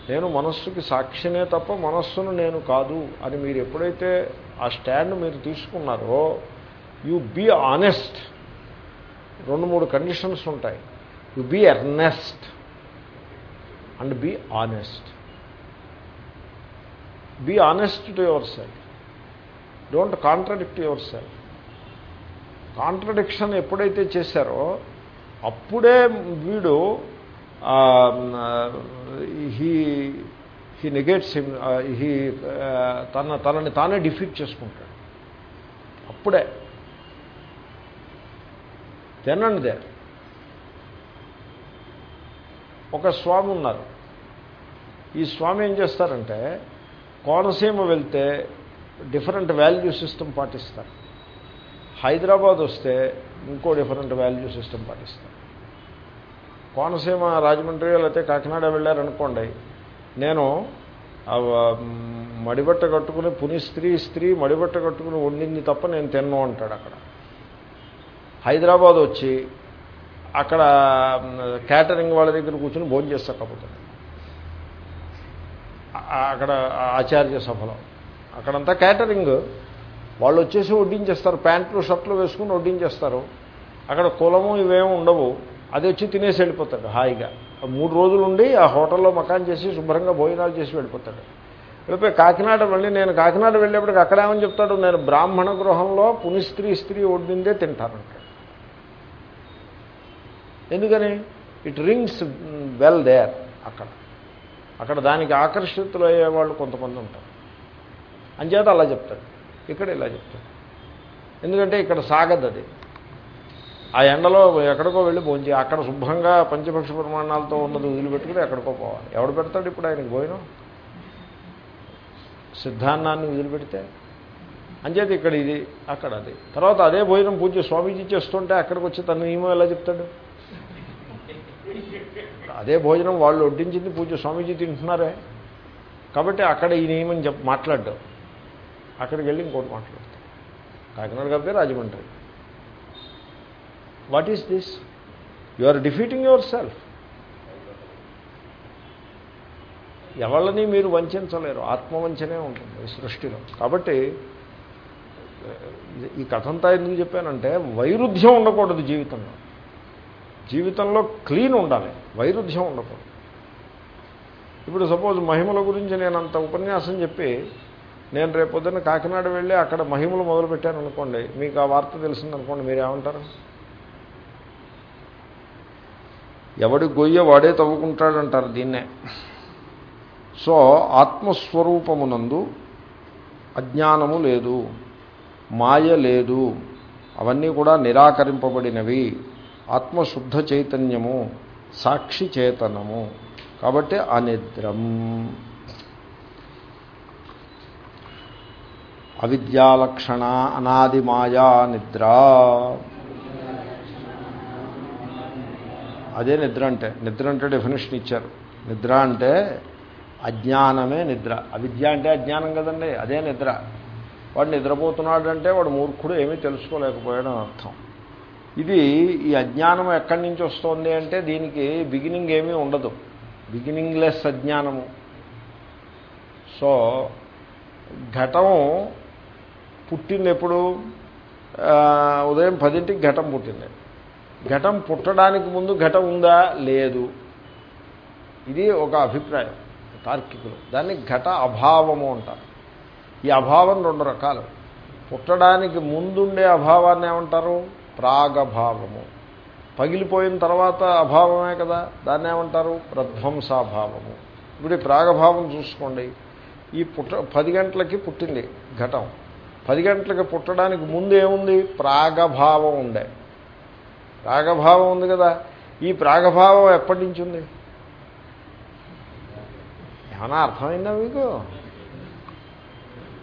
నేను మనస్సుకి సాక్షినే తప్ప మనస్సును నేను కాదు అని మీరు ఎప్పుడైతే ఆ స్టాండ్ మీరు తీసుకున్నారో యు బీ ఆనెస్ట్. రెండు మూడు కండిషన్స్ ఉంటాయి. You be earnest and be honest be honest to yourself don't contradict yourself contradiction ఎప్పుడైతే చేశారో అప్పుడే వీడు he he negates him he తన తనని తానే డిఫీట్ చేసుకుంటాడు. అప్పుడే. తినండి. దే ఒక స్వామి ఉన్నారు. ఈ స్వామి ఏం చేస్తారంటే కోనసీమ వెళ్తే డిఫరెంట్ వాల్యూ సిస్టమ్ పాటిస్తారు. హైదరాబాద్ వస్తే ఇంకో డిఫరెంట్ వాల్యూ సిస్టమ్ పాటిస్తారు. కోనసీమ రాజమండ్రి లేకపోతే కాకినాడ వెళ్ళారనుకోండి నేను మడిబట్ట కట్టుకుని పుని స్త్రీ స్త్రీ మడిబట్ట కట్టుకుని వండింది తప్ప నేను తిన్ను అంటాడు అక్కడ. హైదరాబాద్ వచ్చి అక్కడ క్యాటరింగ్ వాళ్ళ దగ్గర కూర్చొని భోజనం చేస్తారు అక్కడ ఆచార్య సభలో. అక్కడంతా క్యాటరింగ్ వాళ్ళు వచ్చేసి వడ్డించేస్తారు. ప్యాంట్లు షర్ట్లు వేసుకుని వడ్డించేస్తారు. అక్కడ కులము ఇవేమి ఉండవు. అది వచ్చి తినేసి వెళ్ళిపోతాడు హాయిగా. మూడు రోజులు ఉండి ఆ హోటల్లో మకాన్ చేసి శుభ్రంగా భోజనాలు చేసి వెళ్ళిపోతాడు. వెళ్ళిపోయి కాకినాడ వెళ్ళి నేను కాకినాడ వెళ్ళేప్పటికి అక్కడ ఏమని చెప్తాడు? నేను బ్రాహ్మణ గృహంలో పుని స్త్రీ స్త్రీ వడ్డిందే తింటానంటాడు ఎందుకని? ఇట్ రింగ్స్ వెల్ దేర్ అక్కడ. అక్కడ దానికి ఆకర్షితులు అయ్యేవాళ్ళు కొంతమంది ఉంటారు. అంచేత అలా చెప్తాడు. ఇక్కడ ఇలా చెప్తాడు. ఎందుకంటే ఇక్కడ సాగదు అది. ఆ ఎండలో ఎక్కడికో వెళ్ళి భోంచి అక్కడ శుభ్రంగా పంచపక్ష ప్రమాణాలతో ఉన్నది వదిలిపెట్టుకుని ఎక్కడికో పోవాలి. ఎవడు పెడతాడు ఇప్పుడు ఆయనకు భోజనం? సిద్ధాన్నాన్ని వదిలిపెడితే. అంచేత ఇక్కడ ఇది అక్కడ అది. తర్వాత అదే భోజనం పూజ స్వామీజీ చేస్తుంటే అక్కడికి వచ్చి తన నియమం ఎలా చెప్తాడు? అదే భోజనం వాళ్ళు వడ్డించింది పూజ స్వామీజీ తింటున్నారే. కాబట్టి అక్కడ ఈ నియమం చెప్ మాట్లాడ్డావు అక్కడికి వెళ్ళి ఇంకోటి మాట్లాడతాం. కాకినాడ కాబట్టి Rajahmundry. What is this you are defeating yourself ఎవళ్ళని మీరు వంచలేరు. ఆత్మవంచనే ఉంటుంది సృష్టిలో. కాబట్టి ఈ కథంతా ఎందుకు చెప్పానంటే వైరుధ్యం ఉండకూడదు జీవితంలో. జీవితంలో క్లీన్ ఉండాలి వైరుధ్యం ఉండకూడదు. ఇప్పుడు సపోజ్ మహిమల గురించి నేను అంత ఉపన్యాసం చెప్పి నేను రేపొద్దున కాకినాడ వెళ్ళి అక్కడ మహిమలు మొదలుపెట్టాను అనుకోండి మీకు ఆ వార్త తెలిసిందనుకోండి మీరు ఏమంటారు? ఎవడి గొయ్య వాడే తవ్వుకుంటాడంటారు దీన్నే. సో ఆత్మస్వరూపమునందు అజ్ఞానము లేదు మాయ లేదు అవన్నీ కూడా నిరాకరింపబడినవి. ఆత్మశుద్ధ చైతన్యము సాక్షి చేతనము కాబట్టి అనిద్రం. అవిద్యాలక్షణ అనాది మాయా నిద్ర. అదే నిద్ర అంటే నిద్ర అంటే డెఫినేషన్ ఇచ్చారు. నిద్ర అంటే అజ్ఞానమే నిద్ర. అవిద్య అంటే అజ్ఞానం కదండి అదే నిద్ర. వాడు నిద్రపోతున్నాడంటే వాడు మూర్ఖుడు ఏమీ తెలుసుకోలేకపోయాడని అర్థం. ఇది ఈ అజ్ఞానం ఎక్కడి నుంచి వస్తుంది అంటే దీనికి బిగినింగ్ ఏమీ ఉండదు. బిగినింగ్ లెస్ అజ్ఞానము. సో ఘటం పుట్టింది ఎప్పుడు? ఉదయం పదింటికి ఘటం పుట్టింది. ఘటం పుట్టడానికి ముందు ఘటం ఉందా? లేదు. ఇది ఒక అభిప్రాయం తార్కికులు. దాన్ని ఘట అభావము అంటారు. ఈ అభావం రెండు రకాలు. పుట్టడానికి ముందుండే అభావాన్ని ఏమంటారు? ప్రాగభావము. పగిలిపోయిన తర్వాత అభావమే కదా దాన్ని ఏమంటారు? ప్రధ్వంసాభావము. ఇప్పుడు ఈ ప్రాగభావం చూసుకోండి. ఈ పుట్ట పది గంటలకి పుట్టింది ఘటం. పది గంటలకి పుట్టడానికి ముందు ఏముంది? ప్రాగభావం ఉండే. ప్రాగభావం ఉంది కదా. ఈ ప్రాగభావం ఎప్పటి నుంచి ఉంది? ఏమైనా అర్థమైందా మీకు?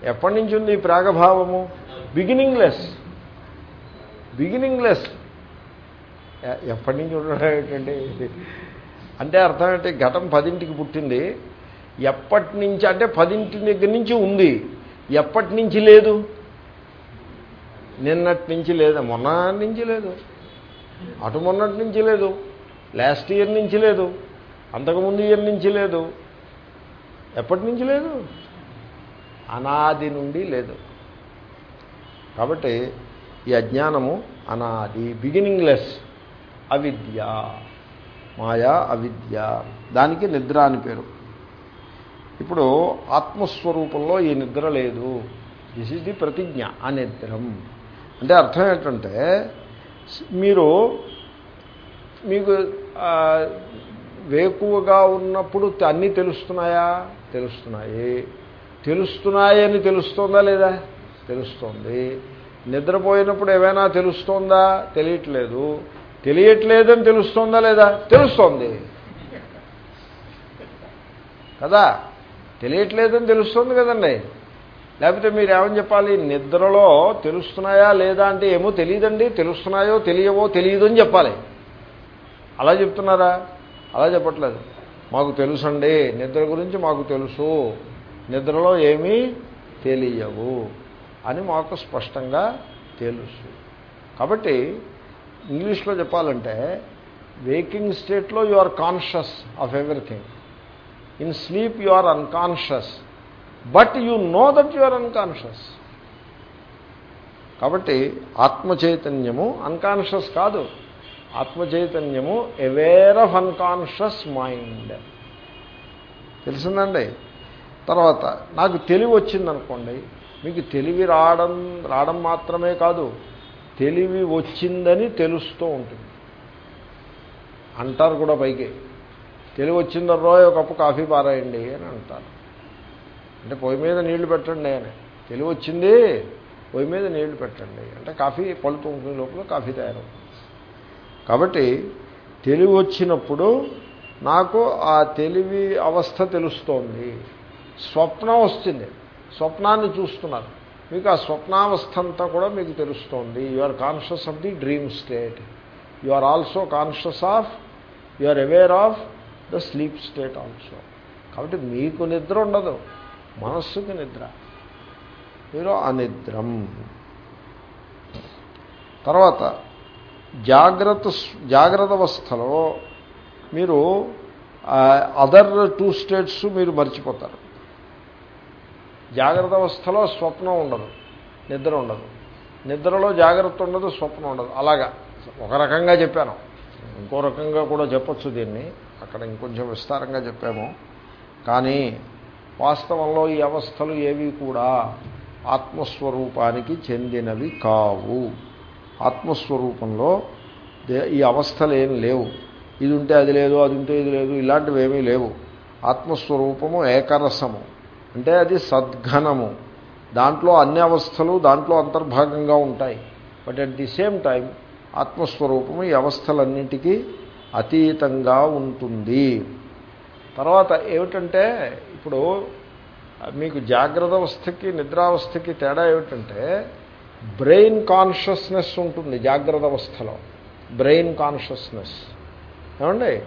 ఎప్పటి నుంచి ఉంది ఈ ప్రాగభావము? బిగినింగ్లెస్. బిగినింగ్లెస్. బిగినింగ్ లెస్ ఎప్పటి నుంచి ఉండడం ఏంటండి? అంటే అర్థం ఏంటి? ఘటం పదింటికి పుట్టింది. ఎప్పటి నుంచి అంటే పదింటి దగ్గర నుంచి ఉంది. ఎప్పటి నుంచి లేదు? నిన్నటి నుంచి లేదు. మొన్న నుంచి లేదు. అటు మొన్నటి నుంచి లేదు. లాస్ట్ ఇయర్ నుంచి లేదు. అంతకుముందు ఇయర్ నుంచి లేదు. ఎప్పటి నుంచి లేదు? అనాది నుండి లేదు. కాబట్టి ఈ అజ్ఞానము అనాది బిగినింగ్లెస్ అవిద్య మాయా అవిద్య. దానికి నిద్ర అని పేరు. ఇప్పుడు ఆత్మస్వరూపంలో ఈ నిద్ర లేదు. దిస్ ఈజ్ ది ప్రతిజ్ఞ అనిద్రం. అంటే అర్థం ఏంటంటే మీరు మీకు వేకువగా ఉన్నప్పుడు అన్నీ తెలుస్తున్నాయా? తెలుస్తున్నాయి. తెలుస్తున్నాయని తెలుస్తోందా లేదా? తెలుస్తోంది. నిద్రపోయినప్పుడు ఏమైనా తెలుస్తోందా? తెలియట్లేదు. తెలియట్లేదని తెలుస్తోందా లేదా? తెలుస్తోంది. కదా? తెలియట్లేదని తెలుస్తుంది కదండి. లేకపోతే మీరు ఏమని చెప్పాలి? నిద్రలో తెలుస్తున్నాయా లేదా అంటే ఏమో తెలియదండి. తెలుస్తున్నాయో తెలియవో తెలియదు అని చెప్పాలి. అలా చెప్తున్నారా? అలా చెప్పట్లేదు. మాకు తెలుసండి. నిద్ర గురించి మాకు తెలుసు. నిద్రలో ఏమీ తెలియవు. అని మాకు స్పష్టంగా తెలుసు. కాబట్టి ఇంగ్లీష్లో చెప్పాలంటే వేకింగ్ స్టేట్లో you are conscious of everything in sleep you are unconscious but you know that you are unconscious కాబట్టి ఆత్మచైతన్యము అన్కాన్షియస్ కాదు. ఆత్మచైతన్యము అవేర్ ఆఫ్ అన్కాన్షియస్ మైండ్ తెలిసిందండి? తర్వాత నాకు తెలివి వచ్చిందనుకోండి మీకు తెలివి రావడం రావడం మాత్రమే కాదు తెలివి వచ్చిందని తెలుస్తూ ఉంటుంది. అంటారు కూడా పైకి. తెలివి వచ్చిందో రోజు కప్పు కాఫీ పారాయండి అని అంటారు. అంటే పొయ్యి మీద నీళ్ళు పెట్టండి అని. తెలివి వచ్చింది పొయ్యి మీద నీళ్ళు పెట్టండి. అంటే కాఫీ పలుతూ ఉంటుంది లోపల కాఫీ తయారవుతుంది. కాబట్టి తెలివి వచ్చినప్పుడు నాకు ఆ తెలివి అవస్థ తెలుస్తోంది. స్వప్నం వస్తుంది. స్వప్నాన్ని చూస్తున్నారు. మీకు ఆ స్వప్నావస్థ అంతా కూడా మీకు తెలుస్తోంది. You are conscious of the dream state you are also conscious of you are aware of the sleep state also కాబట్టి మీకు నిద్ర ఉండదు. మనస్సుకి నిద్ర. మీరు అనిద్రం. తర్వాత జాగ్రత్త జాగ్రత్త అవస్థలో మీరు అదర్ టూ స్టేట్స్ మీరు మర్చిపోతారు. జాగ్రత్త అవస్థలో స్వప్నం ఉండదు. నిద్ర ఉండదు. నిద్రలో జాగ్రత్త ఉండదు స్వప్నం ఉండదు. అలాగా. ఒక రకంగా చెప్పాను. ఇంకో రకంగా కూడా చెప్పొచ్చు దీన్ని. అక్కడ ఇంకొంచెం విస్తారంగా చెప్పాము. కానీ వాస్తవంలో ఈ అవస్థలు ఏవి కూడా ఆత్మస్వరూపానికి చెందినవి కావు. ఆత్మస్వరూపంలో దే- ఈ అవస్థలు ఏం లేవు. ఇది ఉంటే అది లేదు అది ఉంటే ఇది లేదు ఇలాంటివి ఏమీ లేవు. ఆత్మస్వరూపము ఏకరసము. అంటే అది సద్ఘనము. దాంట్లో అన్ని అవస్థలు దాంట్లో అంతర్భాగంగా ఉంటాయి. But at the same time ఆత్మస్వరూపము ఈ అవస్థలన్నింటికీ అతీతంగా ఉంటుంది. తర్వాత ఏమిటంటే ఇప్పుడు మీకు జాగ్రత్త అవస్థకి నిద్రావస్థకి తేడా ఏమిటంటే బ్రెయిన్ కాన్షియస్నెస్ ఉంటుంది జాగ్రత్త అవస్థలో. Brain consciousness. ఏమండి?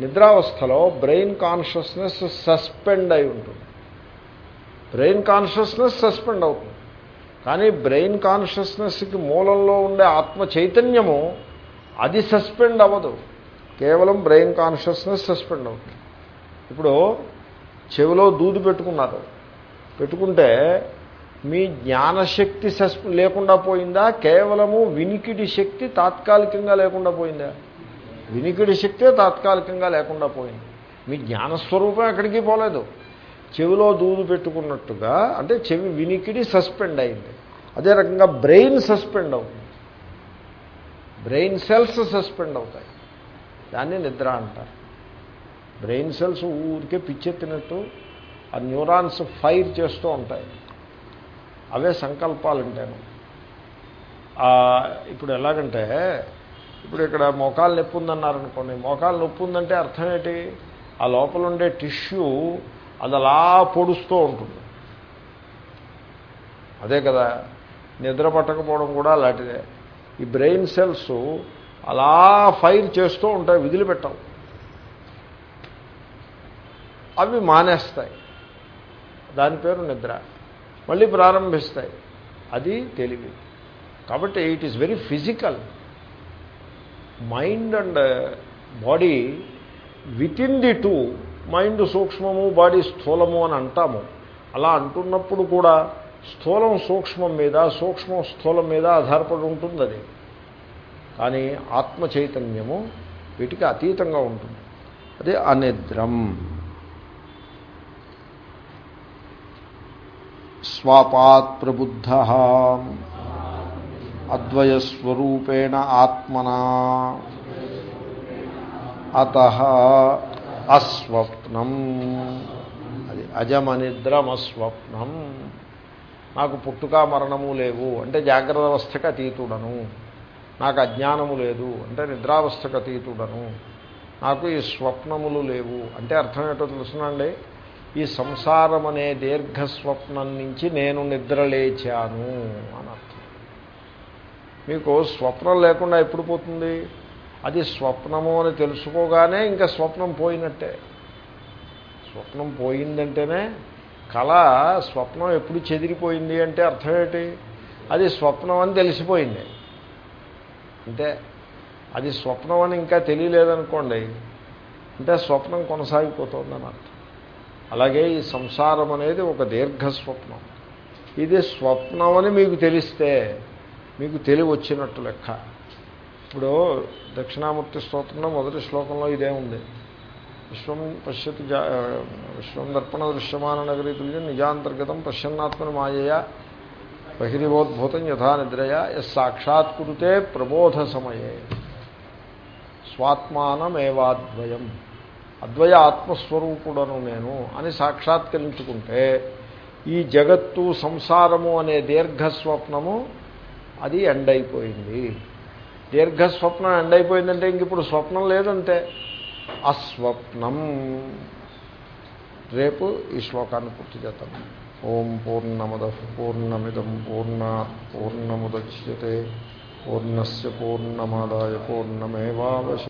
నిద్రావస్థలో బ్రెయిన్ కాన్షియస్నెస్ సస్పెండ్ అయి ఉంటుంది. బ్రెయిన్ కాన్షియస్నెస్ సస్పెండ్ అవుతుంది. కానీ బ్రెయిన్ కాన్షియస్నెస్కి మూలంలో ఉండే ఆత్మ చైతన్యము అది సస్పెండ్ అవ్వదు. కేవలం బ్రెయిన్ కాన్షియస్నెస్ సస్పెండ్ అవుతుంది. ఇప్పుడు చెవిలో దూది పెట్టుకున్నారు. పెట్టుకుంటే మీ జ్ఞానశక్తి సస్ లేకుండా పోయిందా? కేవలము వినికిడి శక్తి తాత్కాలికంగా లేకుండా పోయిందా? వినికిడి శక్తే తాత్కాలికంగా లేకుండా పోయింది. మీ జ్ఞానస్వరూపం ఎక్కడికి పోలేదు. చెవిలో దూదు పెట్టుకున్నట్టుగా అంటే చెవి వినికిడి సస్పెండ్ అయింది. అదే రకంగా బ్రెయిన్ సస్పెండ్ అవుతుంది. బ్రెయిన్ సెల్స్ సస్పెండ్ అవుతాయి. దాన్ని నిద్ర అంటారు. బ్రెయిన్ సెల్స్ ఊరికే పిచ్చెత్తినట్టు ఆ న్యూరాన్స్ ఫైర్ చేస్తూ ఉంటాయి. అవే సంకల్పాలంటేను. ఆ, ఇప్పుడు ఎలాగంటే ఇప్పుడు ఇక్కడ మోకాలు నొప్పి ఉందన్నారనుకోండి మోకాలు నొప్పి ఉందంటే అర్థం ఏంటి ఆ లోపల ఉండే టిష్యూ అది అలా పొడుస్తూ ఉంటుంది. అదే కదా నిద్ర పట్టకపోవడం కూడా అలాంటిదే. ఈ బ్రెయిన్ సెల్స్ అలా ఫైర్ చేస్తూ ఉంటాయి విదిలిపెట్టవు. అవి మానేస్తాయి. దాని పేరు నిద్ర. మళ్ళీ ప్రారంభిస్తాయి. అది తెలివి. కాబట్టి it is very physical mind and body within the two mind సూక్ష్మము బాడీ స్థూలము అని అంటాము. అలా అంటున్నప్పుడు కూడా స్థూలం సూక్ష్మం మీద సూక్ష్మం స్థూలం మీద ఆధారపడి ఉంటుంది అది. కానీ ఆత్మ చైతన్యము వీటికి అతీతంగా ఉంటుంది. అదే అనిద్రం. స్వాపాత్ ప్రబుద్ధ. అద్వయస్వరూపేణ ఆత్మనా. అత అస్వప్నం. అది అజమనిద్రమస్వప్నం. నాకు పుట్టుక మరణము లేవు. అంటే జాగ్రత్త అవస్థకు అతీతుడను. నాకు అజ్ఞానము లేదు. అంటే నిద్రావస్థకు అతీతుడను. నాకు ఈ స్వప్నములు లేవు. అంటే అర్థం ఏంటో తెలుసునండి? ఈ సంసారం అనే దీర్ఘస్వప్నం నుంచి నేను నిద్రలేచాను అని అర్థం. మీకు స్వప్నం లేకుండా ఎప్పుడు పోతుంది? అది స్వప్నము అని తెలుసుకోగానే ఇంకా స్వప్నం పోయినట్టే. స్వప్నం పోయిందంటేనే కళ స్వప్నం ఎప్పుడు చెదిరిపోయింది అంటే అర్థం ఏంటి? అది స్వప్నం అని తెలిసిపోయింది. అంటే అది స్వప్నం అని ఇంకా తెలియలేదనుకోండి అంటే స్వప్నం కొనసాగిపోతుందని అర్థం అలాగే ఈ సంసారం అనేది ఒక దీర్ఘ స్వప్నం. ఇది స్వప్నం అని మీకు తెలిస్తే మీకు తెలివి వచ్చినట్టు లెక్క. ఇప్పుడు దక్షిణామూర్తి స్తోత్రంలో మొదటి శ్లోకంలో ఇదే ఉంది. విశ్వం పశ్యతి విశ్వం దర్పణ దృశ్యమాన నగరీ తుల్యం నిజాంతర్గతం పశ్యన్నాత్మని మాయయ బహిరివోద్భూతం యథా నిద్రయ ఎస్ సాక్షాత్కురుతే ప్రబోధ సమయే. స్వాత్మానమేవాద్వయం. అద్వయ ఆత్మస్వరూపుడను నేను అని సాక్షాత్కరించుకుంటే ఈ జగత్తు సంసారము అనే దీర్ఘస్వప్నము అది ఎండ్ అయిపోయింది దీర్ఘ స్వప్నం ఎండ్ అయిపోయిందంటే ఇంక ఇప్పుడు స్వప్నం లేదంటే. అస్వప్నం. రేపు ఈ శ్లోకాన్ని పూర్తి చేద్దాం. ఓం పూర్ణమద పూర్ణమిదం పూర్ణ పూర్ణముద్యతే. పూర్ణస్ పూర్ణమాదాయ పూర్ణమేవాశ